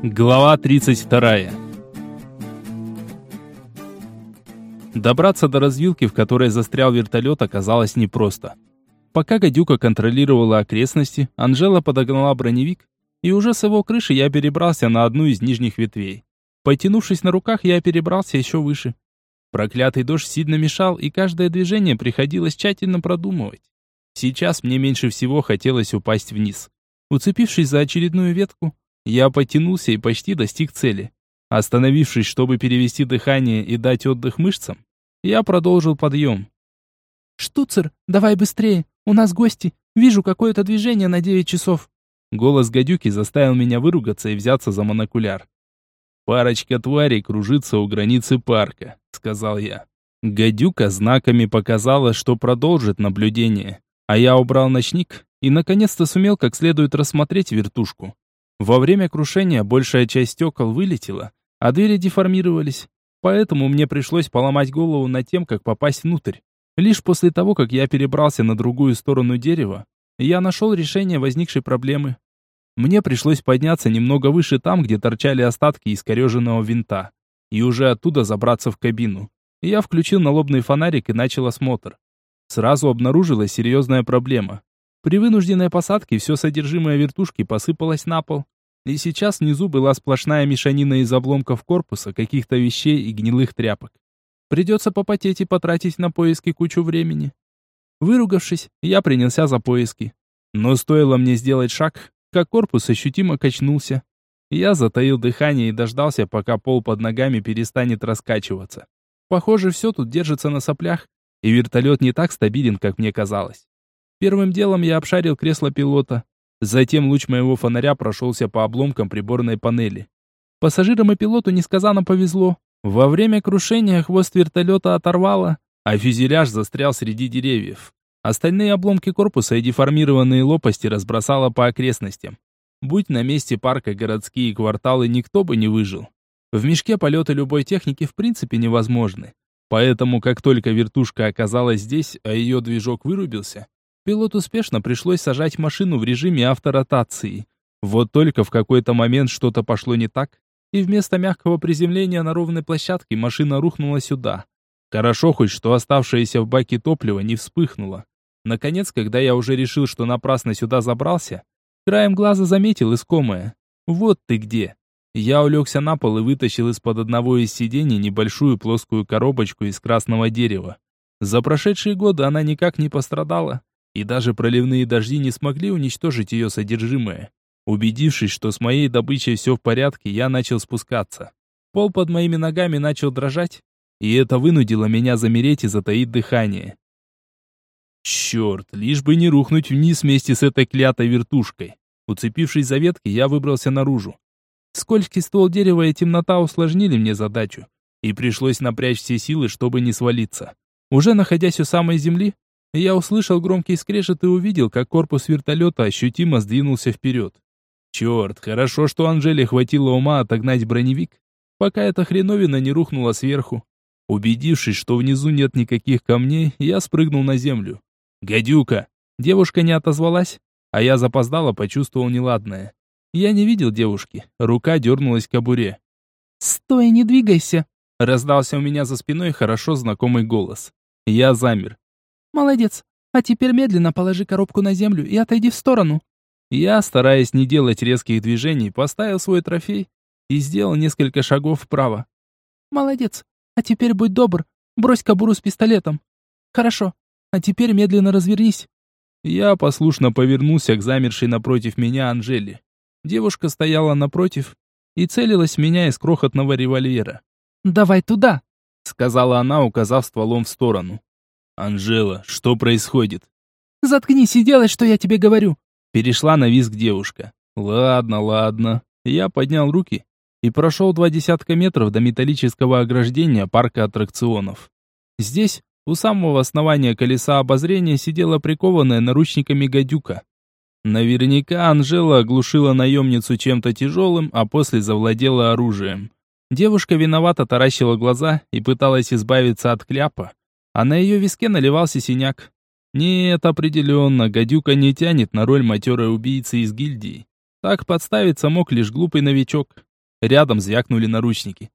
Глава 32. Добраться до развилки, в которой застрял вертолет, оказалось непросто. Пока гадюка контролировала окрестности, Анжела подогнала броневик, и уже с его крыши я перебрался на одну из нижних ветвей. Потянувшись на руках, я перебрался еще выше. Проклятый дождь сильно мешал, и каждое движение приходилось тщательно продумывать. Сейчас мне меньше всего хотелось упасть вниз. Уцепившись за очередную ветку, я потянулся и почти достиг цели. Остановившись, чтобы перевести дыхание и дать отдых мышцам, я продолжил подъем. «Штуцер, давай быстрее, у нас гости, вижу какое-то движение на девять часов». Голос гадюки заставил меня выругаться и взяться за монокуляр. «Парочка тварей кружится у границы парка», — сказал я. Гадюка знаками показала, что продолжит наблюдение, а я убрал ночник и наконец-то сумел как следует рассмотреть вертушку. Во время крушения большая часть стекол вылетела, а двери деформировались. Поэтому мне пришлось поломать голову над тем, как попасть внутрь. Лишь после того, как я перебрался на другую сторону дерева, я нашел решение возникшей проблемы. Мне пришлось подняться немного выше там, где торчали остатки искореженного винта, и уже оттуда забраться в кабину. Я включил налобный фонарик и начал осмотр. Сразу обнаружилась серьезная проблема. При вынужденной посадке все содержимое вертушки посыпалось на пол. И сейчас внизу была сплошная мешанина из обломков корпуса, каких-то вещей и гнилых тряпок. Придется попотеть и потратить на поиски кучу времени. Выругавшись, я принялся за поиски. Но стоило мне сделать шаг, как корпус ощутимо качнулся. Я затаил дыхание и дождался, пока пол под ногами перестанет раскачиваться. Похоже, все тут держится на соплях, и вертолет не так стабилен, как мне казалось. Первым делом я обшарил кресло пилота. Затем луч моего фонаря прошелся по обломкам приборной панели. Пассажирам и пилоту несказанно повезло. Во время крушения хвост вертолета оторвало, а фюзеляж застрял среди деревьев. Остальные обломки корпуса и деформированные лопасти разбросало по окрестностям. Будь на месте парка городские кварталы, никто бы не выжил. В мешке полеты любой техники в принципе невозможны. Поэтому, как только вертушка оказалась здесь, а ее движок вырубился, Пилоту успешно пришлось сажать машину в режиме авторотации. Вот только в какой-то момент что-то пошло не так, и вместо мягкого приземления на ровной площадке машина рухнула сюда. Хорошо хоть, что оставшееся в баке топливо не вспыхнуло. Наконец, когда я уже решил, что напрасно сюда забрался, краем глаза заметил искомое. Вот ты где. Я улегся на пол и вытащил из-под одного из сидений небольшую плоскую коробочку из красного дерева. За прошедшие годы она никак не пострадала, и даже проливные дожди не смогли уничтожить ее содержимое. Убедившись, что с моей добычей все в порядке, я начал спускаться. Пол под моими ногами начал дрожать, и это вынудило меня замереть и затаить дыхание. Черт, лишь бы не рухнуть вниз вместе с этой клятой вертушкой. Уцепившись за ветки, я выбрался наружу. Скользкий ствол дерева и темнота усложнили мне задачу, и пришлось напрячь все силы, чтобы не свалиться. Уже находясь у самой земли, я услышал громкий скрежет и увидел, как корпус вертолета ощутимо сдвинулся вперед. Черт, хорошо, что Анжеле хватило ума отогнать броневик, пока эта хреновина не рухнула сверху. Убедившись, что внизу нет никаких камней, я спрыгнул на землю. «Гадюка!» Девушка не отозвалась, а я запоздало почувствовал неладное. Я не видел девушки, рука дернулась к кобуре. «Стой, не двигайся!» Раздался у меня за спиной хорошо знакомый голос. Я замер. Молодец. А теперь медленно положи коробку на землю и отойди в сторону. Я, стараясь не делать резких движений, поставил свой трофей и сделал несколько шагов вправо. Молодец. А теперь будь добр, брось кобуру с пистолетом. Хорошо. А теперь медленно развернись. Я послушно повернулся к замершей напротив меня Анжеле. Девушка стояла напротив и целилась в меня из крохотного револьвера. «Давай туда!» — сказала она, указав стволом в сторону. «Анжела, что происходит?» «Заткнись и делай, что я тебе говорю!» Перешла на визг девушка. «Ладно, ладно». Я поднял руки и прошел два десятка метров до металлического ограждения парка аттракционов. Здесь, у самого основания колеса обозрения, сидела прикованная наручниками гадюка. Наверняка Анжела оглушила наемницу чем-то тяжелым, а после завладела оружием. Девушка виновато таращила глаза и пыталась избавиться от кляпа, а на ее виске наливался синяк. Нет, определенно, гадюка не тянет на роль матерой убийцы из гильдии. Так подставиться мог лишь глупый новичок. Рядом звякнули наручники.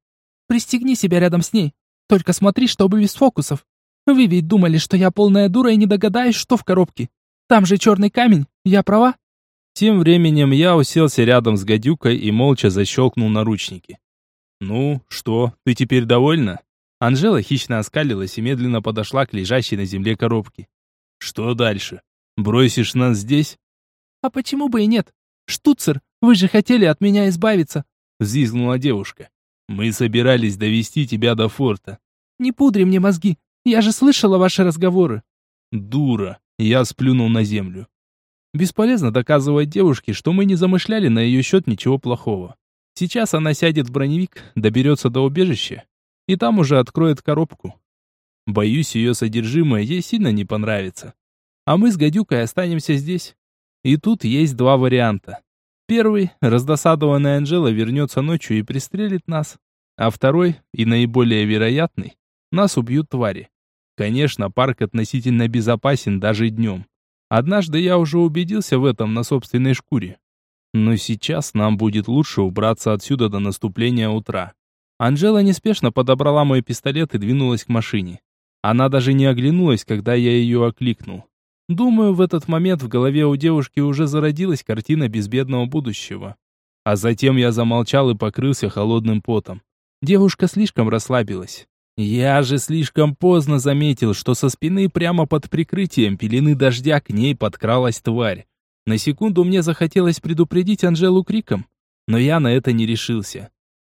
«Пристегни себя рядом с ней. Только смотри, чтобы без фокусов. Вы ведь думали, что я полная дура и не догадаюсь, что в коробке. Там же черный камень. Я права?» Тем временем я уселся рядом с гадюкой и молча защелкнул наручники. «Ну, что, ты теперь довольна?» Анжела хищно оскалилась и медленно подошла к лежащей на земле коробке. «Что дальше? Бросишь нас здесь?» «А почему бы и нет? Штуцер, вы же хотели от меня избавиться!» Взвизгнула девушка. «Мы собирались довести тебя до форта». «Не пудри мне мозги, я же слышала ваши разговоры». «Дура!» Я сплюнул на землю. Бесполезно доказывать девушке, что мы не замышляли на ее счет ничего плохого. Сейчас она сядет в броневик, доберется до убежища, и там уже откроет коробку. Боюсь, ее содержимое ей сильно не понравится. А мы с гадюкой останемся здесь. И тут есть два варианта. Первый, раздосадованная Анжела вернется ночью и пристрелит нас. А второй, и наиболее вероятный, нас убьют твари. Конечно, парк относительно безопасен даже днем. Однажды я уже убедился в этом на собственной шкуре. Но сейчас нам будет лучше убраться отсюда до наступления утра. Анжела неспешно подобрала мой пистолет и двинулась к машине. Она даже не оглянулась, когда я ее окликнул. Думаю, в этот момент в голове у девушки уже зародилась картина безбедного будущего. А затем я замолчал и покрылся холодным потом. Девушка слишком расслабилась. Я же слишком поздно заметил, что со спины прямо под прикрытием пелены дождя к ней подкралась тварь. На секунду мне захотелось предупредить Анжелу криком, но я на это не решился.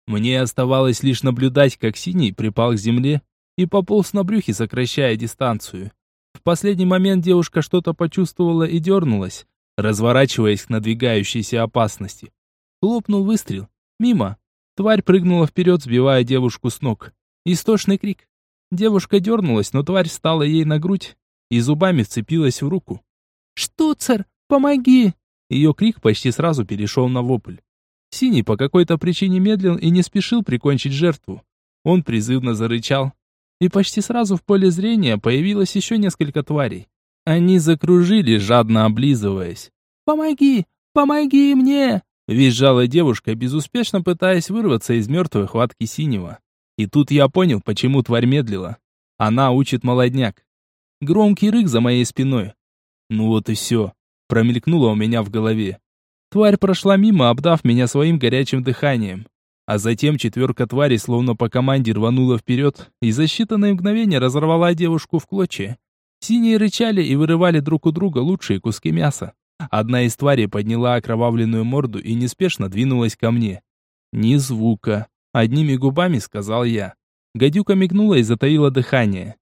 Мне оставалось лишь наблюдать, как синий припал к земле и пополз на брюхе, сокращая дистанцию. В последний момент девушка что-то почувствовала и дернулась, разворачиваясь к надвигающейся опасности. Хлопнул выстрел. Мимо. Тварь прыгнула вперед, сбивая девушку с ног. Истошный крик. Девушка дернулась, но тварь встала ей на грудь и зубами вцепилась в руку. «Штуцер, помоги!» Ее крик почти сразу перешел на вопль. Синий по какой-то причине медлил и не спешил прикончить жертву. Он призывно зарычал. И почти сразу в поле зрения появилось еще несколько тварей. Они закружили, жадно облизываясь. «Помоги! Помоги мне!» Визжала девушка, безуспешно пытаясь вырваться из мертвой хватки синего. И тут я понял, почему тварь медлила. Она учит молодняк. Громкий рык за моей спиной. Ну вот и все. Промелькнуло у меня в голове. Тварь прошла мимо, обдав меня своим горячим дыханием. А затем четверка тварей словно по команде рванула вперед и за считанные мгновения разорвала девушку в клочья. Синие рычали и вырывали друг у друга лучшие куски мяса. Одна из тварей подняла окровавленную морду и неспешно двинулась ко мне. Ни звука. Одними губами сказал я. Гадюка мигнула и затаила дыхание.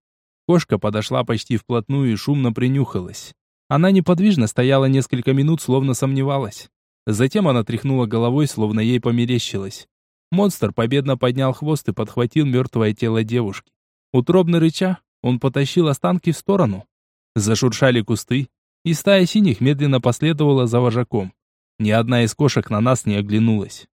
Кошка подошла почти вплотную и шумно принюхалась. Она неподвижно стояла несколько минут, словно сомневалась. Затем она тряхнула головой, словно ей померещилось. Монстр победно поднял хвост и подхватил мертвое тело девушки. Утробно рыча, он потащил останки в сторону. Зашуршали кусты, и стая синих медленно последовала за вожаком. Ни одна из кошек на нас не оглянулась.